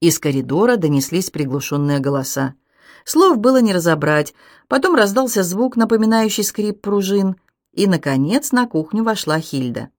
Из коридора донеслись приглушенные голоса. Слов было не разобрать, потом раздался звук, напоминающий скрип пружин, и, наконец, на кухню вошла Хильда.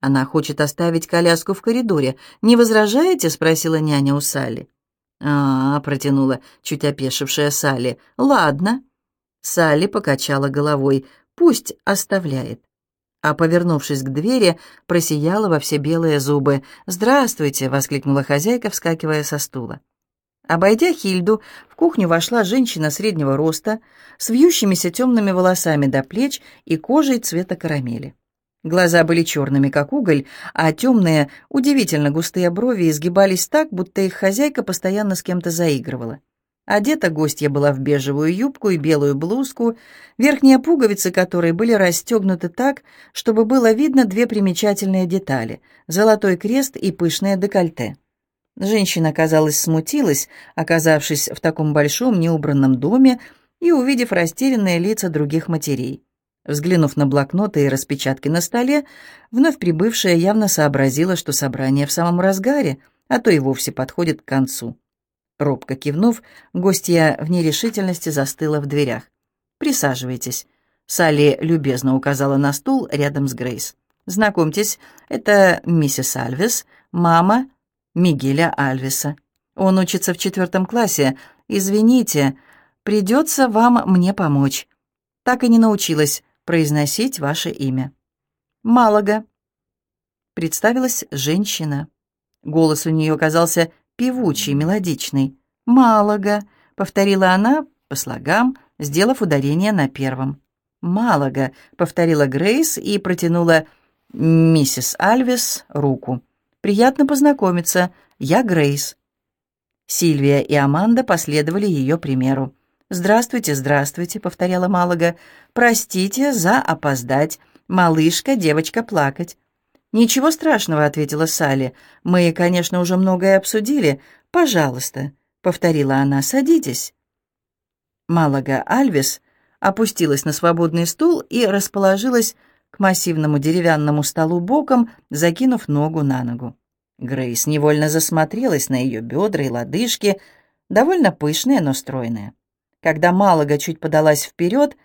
«Она хочет оставить коляску в коридоре. Не возражаете?» — спросила няня у Салли. «А, -а — протянула чуть опешившая Салли. «Ладно». Салли покачала головой. «Пусть оставляет». А, повернувшись к двери, просияла во все белые зубы. «Здравствуйте!» — воскликнула хозяйка, вскакивая со стула. Обойдя Хильду, в кухню вошла женщина среднего роста, с вьющимися темными волосами до плеч и кожей цвета карамели. Глаза были черными, как уголь, а темные, удивительно густые брови изгибались так, будто их хозяйка постоянно с кем-то заигрывала. Одета гостья была в бежевую юбку и белую блузку, верхние пуговицы которой были расстегнуты так, чтобы было видно две примечательные детали — золотой крест и пышное декольте. Женщина, казалось, смутилась, оказавшись в таком большом неубранном доме и увидев растерянные лица других матерей. Взглянув на блокноты и распечатки на столе, вновь прибывшая явно сообразила, что собрание в самом разгаре, а то и вовсе подходит к концу. Робко кивнув, гостья в нерешительности застыла в дверях. «Присаживайтесь». Салли любезно указала на стул рядом с Грейс. «Знакомьтесь, это миссис Альвес, мама Мигеля Альвеса. Он учится в четвертом классе. Извините, придется вам мне помочь. Так и не научилась произносить ваше имя. Малага. Представилась женщина. Голос у нее казался певучий, мелодичный. «Малага», — повторила она по слогам, сделав ударение на первом. «Малага», — повторила Грейс и протянула миссис Альвес руку. «Приятно познакомиться. Я Грейс». Сильвия и Аманда последовали ее примеру. «Здравствуйте, здравствуйте», — повторяла Малага. «Простите за опоздать. Малышка, девочка плакать». «Ничего страшного», — ответила Салли. «Мы, конечно, уже многое обсудили. Пожалуйста», — повторила она, — «садитесь». Малага Альвес опустилась на свободный стул и расположилась к массивному деревянному столу боком, закинув ногу на ногу. Грейс невольно засмотрелась на ее бедра и лодыжки, довольно пышные, но стройные. Когда Малага чуть подалась вперед,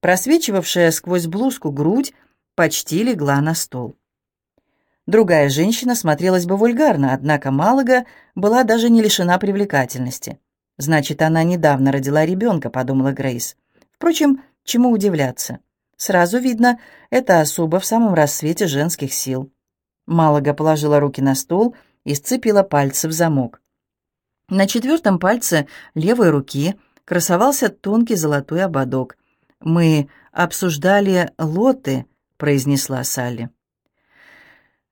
просвечивавшая сквозь блузку грудь почти легла на стол. Другая женщина смотрелась бы вульгарно, однако Малага была даже не лишена привлекательности. «Значит, она недавно родила ребенка», — подумала Грейс. Впрочем, чему удивляться? Сразу видно, это особо в самом рассвете женских сил. Малага положила руки на стол и сцепила пальцы в замок. На четвертом пальце левой руки красовался тонкий золотой ободок. «Мы обсуждали лоты», — произнесла Салли.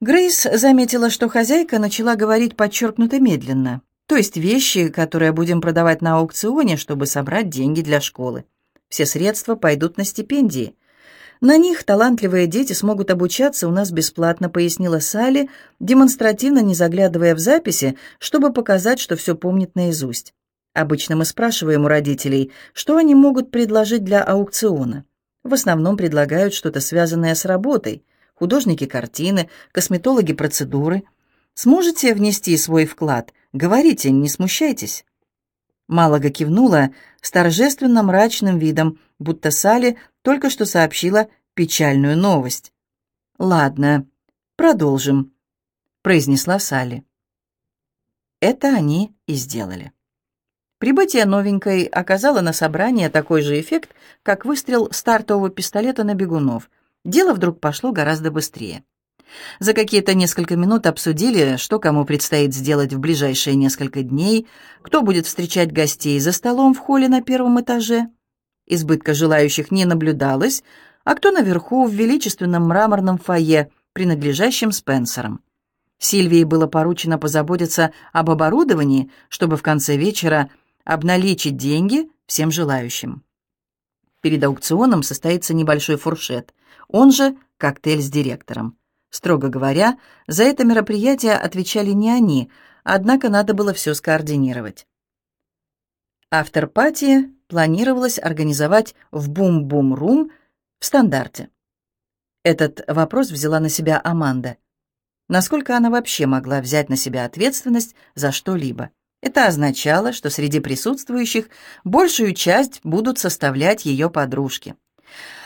Грейс заметила, что хозяйка начала говорить подчеркнуто медленно, то есть вещи, которые будем продавать на аукционе, чтобы собрать деньги для школы. Все средства пойдут на стипендии. На них талантливые дети смогут обучаться у нас бесплатно, пояснила Салли, демонстративно не заглядывая в записи, чтобы показать, что все помнит наизусть. Обычно мы спрашиваем у родителей, что они могут предложить для аукциона. В основном предлагают что-то связанное с работой. Художники картины, косметологи процедуры. Сможете внести свой вклад? Говорите, не смущайтесь. Малага кивнула с торжественно мрачным видом, будто Салли только что сообщила печальную новость. «Ладно, продолжим», — произнесла Салли. Это они и сделали. Прибытие новенькой оказало на собрание такой же эффект, как выстрел стартового пистолета на бегунов. Дело вдруг пошло гораздо быстрее. За какие-то несколько минут обсудили, что кому предстоит сделать в ближайшие несколько дней, кто будет встречать гостей за столом в холле на первом этаже. Избытка желающих не наблюдалось, а кто наверху в величественном мраморном фойе, принадлежащем Спенсерам. Сильвии было поручено позаботиться об оборудовании, чтобы в конце вечера обналичить деньги всем желающим. Перед аукционом состоится небольшой фуршет, он же коктейль с директором. Строго говоря, за это мероприятие отвечали не они, однако надо было все скоординировать. Автор-пати планировалось организовать в Бум-Бум-Рум в стандарте. Этот вопрос взяла на себя Аманда. Насколько она вообще могла взять на себя ответственность за что-либо? Это означало, что среди присутствующих большую часть будут составлять ее подружки.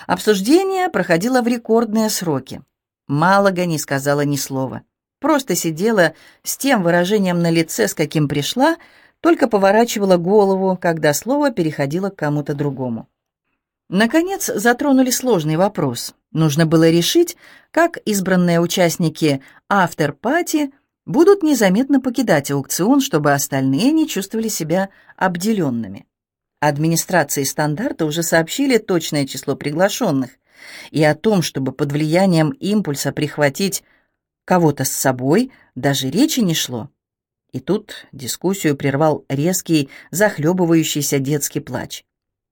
Обсуждение проходило в рекордные сроки. Малага не сказала ни слова. Просто сидела с тем выражением на лице, с каким пришла, только поворачивала голову, когда слово переходило к кому-то другому. Наконец затронули сложный вопрос. Нужно было решить, как избранные участники автор-пати будут незаметно покидать аукцион, чтобы остальные не чувствовали себя обделенными. Администрации стандарта уже сообщили точное число приглашенных, и о том, чтобы под влиянием импульса прихватить кого-то с собой, даже речи не шло. И тут дискуссию прервал резкий, захлебывающийся детский плач.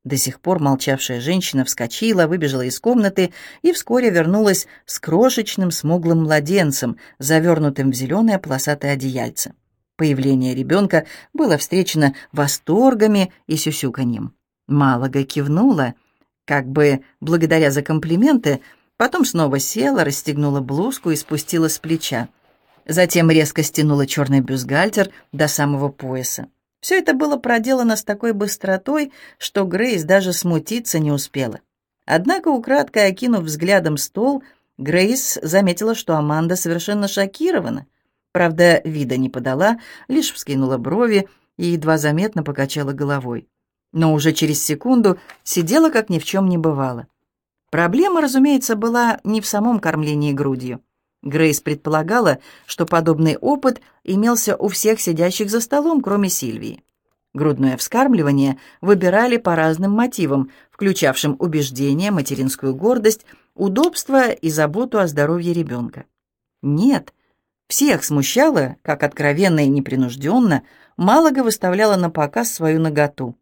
До сих пор молчавшая женщина вскочила, выбежала из комнаты и вскоре вернулась с крошечным смуглым младенцем, завернутым в зеленое полосатое одеяльце. Появление ребенка было встречено восторгами и сюсюканьем. Малага кивнула, как бы благодаря за комплименты, потом снова села, расстегнула блузку и спустила с плеча. Затем резко стянула черный бюстгальтер до самого пояса. Все это было проделано с такой быстротой, что Грейс даже смутиться не успела. Однако, украдкой окинув взглядом стол, Грейс заметила, что Аманда совершенно шокирована. Правда, вида не подала, лишь вскинула брови и едва заметно покачала головой. Но уже через секунду сидела, как ни в чем не бывало. Проблема, разумеется, была не в самом кормлении грудью. Грейс предполагала, что подобный опыт имелся у всех сидящих за столом, кроме Сильвии. Грудное вскармливание выбирали по разным мотивам, включавшим убеждение, материнскую гордость, удобство и заботу о здоровье ребенка. Нет, всех смущало, как откровенно и непринужденно, Малага выставляла на показ свою наготу.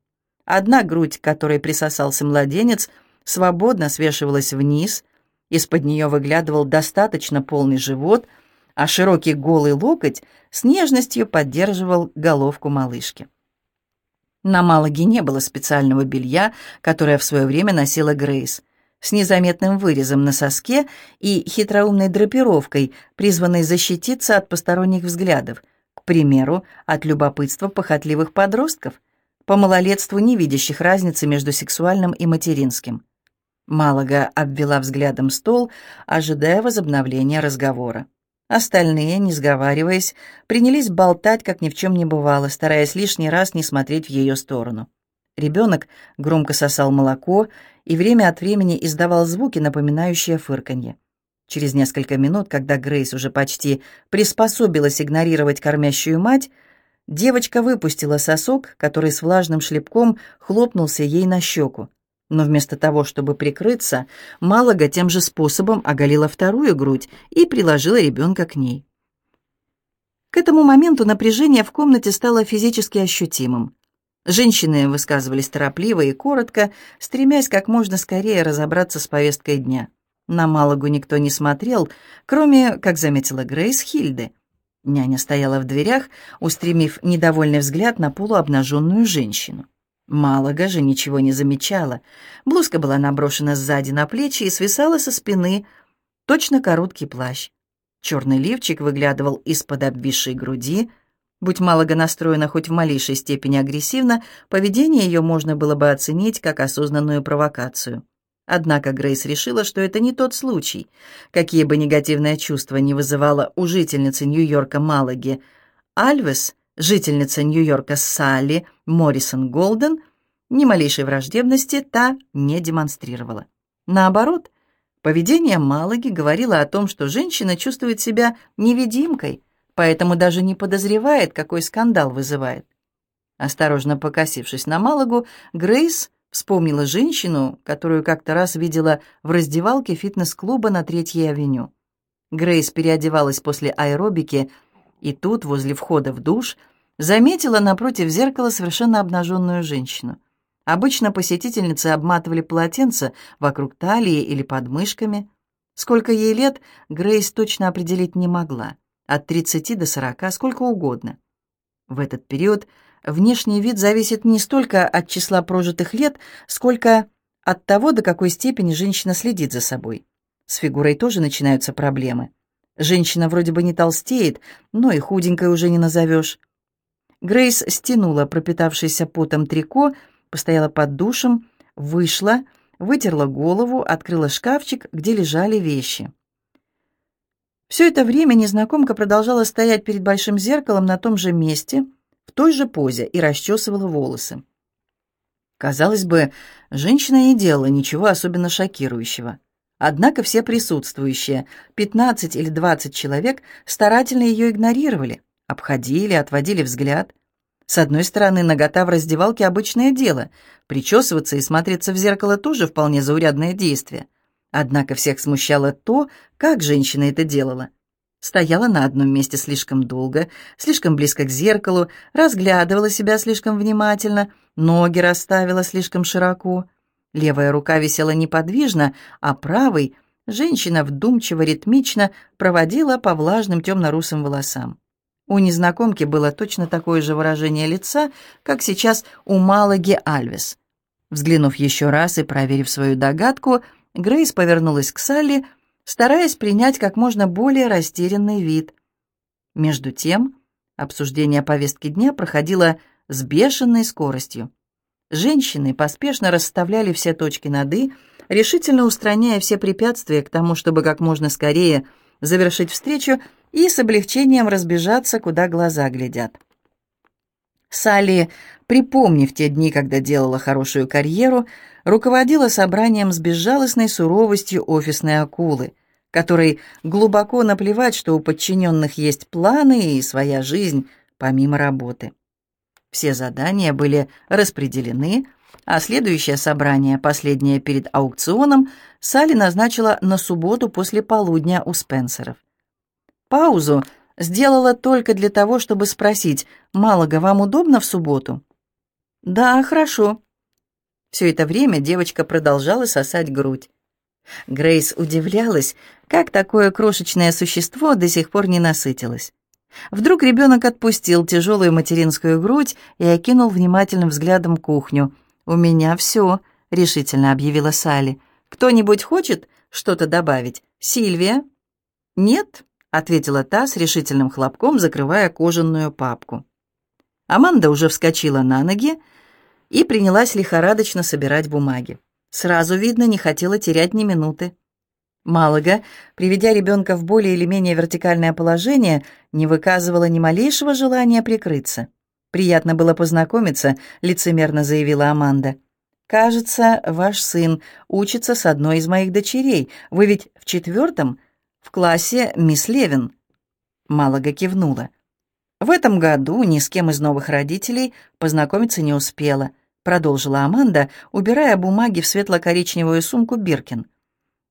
Одна грудь, к которой присосался младенец, свободно свешивалась вниз, из-под нее выглядывал достаточно полный живот, а широкий голый локоть с нежностью поддерживал головку малышки. На Малаге не было специального белья, которое в свое время носила Грейс, с незаметным вырезом на соске и хитроумной драпировкой, призванной защититься от посторонних взглядов, к примеру, от любопытства похотливых подростков, по малолетству не видящих разницы между сексуальным и материнским. Малага обвела взглядом стол, ожидая возобновления разговора. Остальные, не сговариваясь, принялись болтать, как ни в чем не бывало, стараясь лишний раз не смотреть в ее сторону. Ребенок громко сосал молоко и время от времени издавал звуки, напоминающие фырканье. Через несколько минут, когда Грейс уже почти приспособилась игнорировать кормящую мать, девочка выпустила сосок, который с влажным шлепком хлопнулся ей на щеку но вместо того, чтобы прикрыться, Малага тем же способом оголила вторую грудь и приложила ребенка к ней. К этому моменту напряжение в комнате стало физически ощутимым. Женщины высказывались торопливо и коротко, стремясь как можно скорее разобраться с повесткой дня. На Малагу никто не смотрел, кроме, как заметила Грейс, Хильды. Няня стояла в дверях, устремив недовольный взгляд на полуобнаженную женщину. Малага же ничего не замечала. Блузка была наброшена сзади на плечи и свисала со спины, точно короткий плащ. Черный лифчик выглядывал из-под обвисшей груди. Будь Малага настроена хоть в малейшей степени агрессивно, поведение ее можно было бы оценить как осознанную провокацию. Однако Грейс решила, что это не тот случай. Какие бы негативные чувства не вызывала у жительницы Нью-Йорка Малаги, Альвес — жительница Нью-Йорка Салли Моррисон Голден, ни малейшей враждебности та не демонстрировала. Наоборот, поведение Малаги говорило о том, что женщина чувствует себя невидимкой, поэтому даже не подозревает, какой скандал вызывает. Осторожно покосившись на Малагу, Грейс вспомнила женщину, которую как-то раз видела в раздевалке фитнес-клуба на Третьей авеню. Грейс переодевалась после аэробики и тут, возле входа в душ, заметила напротив зеркала совершенно обнаженную женщину. Обычно посетительницы обматывали полотенце вокруг талии или под мышками. Сколько ей лет, Грейс точно определить не могла. От 30 до 40, сколько угодно. В этот период внешний вид зависит не столько от числа прожитых лет, сколько от того, до какой степени женщина следит за собой. С фигурой тоже начинаются проблемы. Женщина вроде бы не толстеет, но и худенькой уже не назовешь. Грейс стянула пропитавшийся потом трико, постояла под душем, вышла, вытерла голову, открыла шкафчик, где лежали вещи. Все это время незнакомка продолжала стоять перед большим зеркалом на том же месте, в той же позе, и расчесывала волосы. Казалось бы, женщина не делала ничего особенно шокирующего. Однако все присутствующие, 15 или 20 человек, старательно ее игнорировали, обходили, отводили взгляд. С одной стороны, нагота в раздевалке – обычное дело. Причесываться и смотреться в зеркало тоже вполне заурядное действие. Однако всех смущало то, как женщина это делала. Стояла на одном месте слишком долго, слишком близко к зеркалу, разглядывала себя слишком внимательно, ноги расставила слишком широко. Левая рука висела неподвижно, а правой женщина вдумчиво-ритмично проводила по влажным темно-русым волосам. У незнакомки было точно такое же выражение лица, как сейчас у Малаги Альвес. Взглянув еще раз и проверив свою догадку, Грейс повернулась к Салли, стараясь принять как можно более растерянный вид. Между тем, обсуждение повестки дня проходило с бешеной скоростью. Женщины поспешно расставляли все точки над «и», решительно устраняя все препятствия к тому, чтобы как можно скорее завершить встречу и с облегчением разбежаться, куда глаза глядят. Салли, припомнив те дни, когда делала хорошую карьеру, руководила собранием с безжалостной суровостью офисной акулы, которой глубоко наплевать, что у подчиненных есть планы и своя жизнь помимо работы. Все задания были распределены, а следующее собрание, последнее перед аукционом, Салли назначила на субботу после полудня у Спенсеров. Паузу сделала только для того, чтобы спросить, «Малого, вам удобно в субботу?» «Да, хорошо», все это время девочка продолжала сосать грудь. Грейс удивлялась, как такое крошечное существо до сих пор не насытилось. Вдруг ребенок отпустил тяжелую материнскую грудь и окинул внимательным взглядом кухню. «У меня все», — решительно объявила Салли. «Кто-нибудь хочет что-то добавить? Сильвия?» «Нет», — ответила та с решительным хлопком, закрывая кожаную папку. Аманда уже вскочила на ноги, и принялась лихорадочно собирать бумаги. Сразу видно, не хотела терять ни минуты. Малага, приведя ребенка в более или менее вертикальное положение, не выказывала ни малейшего желания прикрыться. «Приятно было познакомиться», — лицемерно заявила Аманда. «Кажется, ваш сын учится с одной из моих дочерей. Вы ведь в четвертом? Классе мисс Левин». Малага кивнула. В этом году ни с кем из новых родителей познакомиться не успела — продолжила Аманда, убирая бумаги в светло-коричневую сумку Биркин.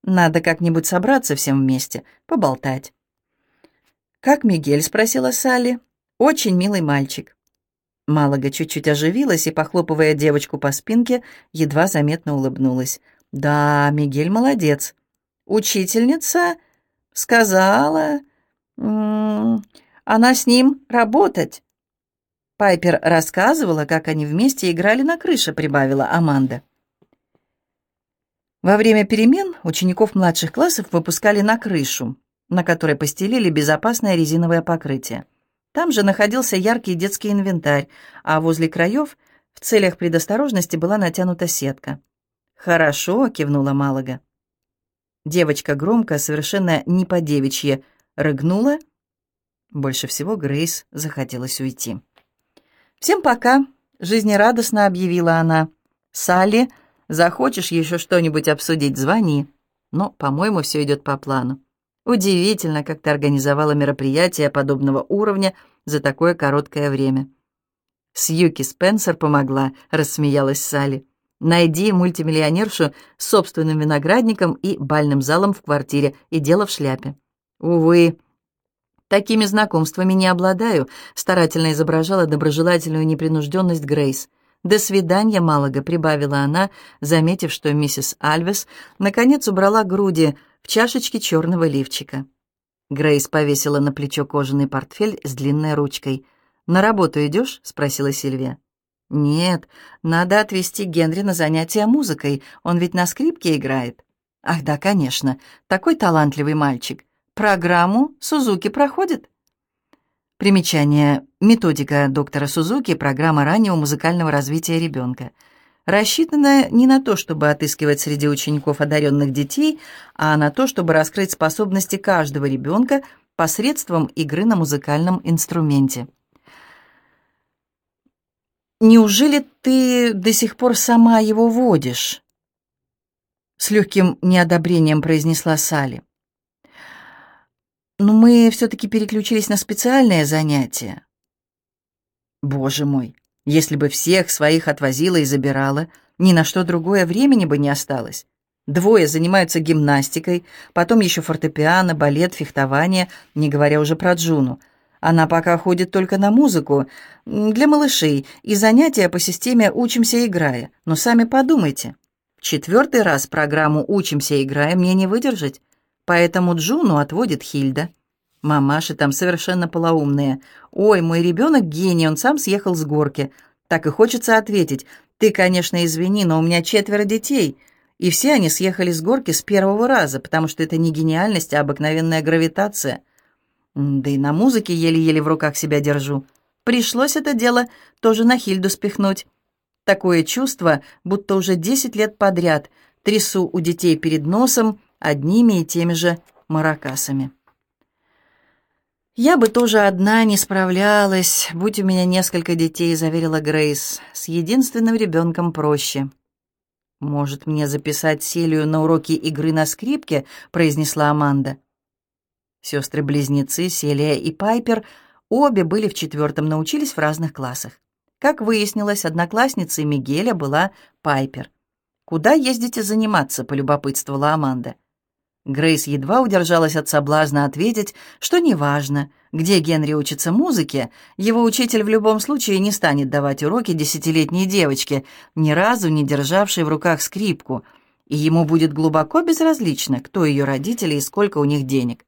«Надо как-нибудь собраться всем вместе, поболтать». «Как Мигель?» — спросила Салли. «Очень милый мальчик». Малага чуть-чуть оживилась и, похлопывая девочку по спинке, едва заметно улыбнулась. «Да, Мигель молодец. Учительница сказала... Она с ним работать. Пайпер рассказывала, как они вместе играли на крыше, прибавила Аманда. Во время перемен учеников младших классов выпускали на крышу, на которой постелили безопасное резиновое покрытие. Там же находился яркий детский инвентарь, а возле краев в целях предосторожности была натянута сетка. «Хорошо», — кивнула Малага. Девочка громко, совершенно не по-девичье, рыгнула. Больше всего Грейс захотелось уйти. «Всем пока», — жизнерадостно объявила она. «Салли, захочешь еще что-нибудь обсудить, звони». Но, по-моему, все идет по плану. Удивительно, как ты организовала мероприятие подобного уровня за такое короткое время. Сьюки Спенсер помогла, рассмеялась Салли. Найди мультимиллионершу с собственным виноградником и бальным залом в квартире, и дело в шляпе. Увы, Такими знакомствами не обладаю», — старательно изображала доброжелательную непринужденность Грейс. «До свидания, Малага», — прибавила она, заметив, что миссис Альвес наконец убрала груди в чашечке черного лифчика. Грейс повесила на плечо кожаный портфель с длинной ручкой. «На работу идешь?» — спросила Сильвия. «Нет, надо отвезти Генри на занятия музыкой, он ведь на скрипке играет». «Ах да, конечно, такой талантливый мальчик. Программу Сузуки проходит?» Примечание. Методика доктора Сузуки, программа раннего музыкального развития ребенка. Рассчитана не на то, чтобы отыскивать среди учеников одаренных детей, а на то, чтобы раскрыть способности каждого ребенка посредством игры на музыкальном инструменте. «Неужели ты до сих пор сама его водишь?» С легким неодобрением произнесла Салли. «Но мы все-таки переключились на специальное занятие». «Боже мой, если бы всех своих отвозила и забирала, ни на что другое времени бы не осталось. Двое занимаются гимнастикой, потом еще фортепиано, балет, фехтование, не говоря уже про Джуну. Она пока ходит только на музыку для малышей и занятия по системе «Учимся, играя». Но сами подумайте. Четвертый раз программу «Учимся, играя» мне не выдержать, поэтому Джуну отводит Хильда. Мамаши там совершенно полоумные. «Ой, мой ребенок гений, он сам съехал с горки». Так и хочется ответить. «Ты, конечно, извини, но у меня четверо детей». И все они съехали с горки с первого раза, потому что это не гениальность, а обыкновенная гравитация. Да и на музыке еле-еле в руках себя держу. Пришлось это дело тоже на Хильду спихнуть. Такое чувство, будто уже десять лет подряд трясу у детей перед носом одними и теми же маракасами. «Я бы тоже одна не справлялась, будь у меня несколько детей», — заверила Грейс. «С единственным ребенком проще». «Может, мне записать Селию на уроки игры на скрипке?» — произнесла Аманда. Сестры-близнецы Селия и Пайпер обе были в четвертом, научились в разных классах. Как выяснилось, одноклассницей Мигеля была Пайпер. «Куда ездите заниматься?» — полюбопытствовала Аманда. Грейс едва удержалась от соблазна ответить, что неважно, где Генри учится музыке, его учитель в любом случае не станет давать уроки десятилетней девочке, ни разу не державшей в руках скрипку, и ему будет глубоко безразлично, кто ее родители и сколько у них денег.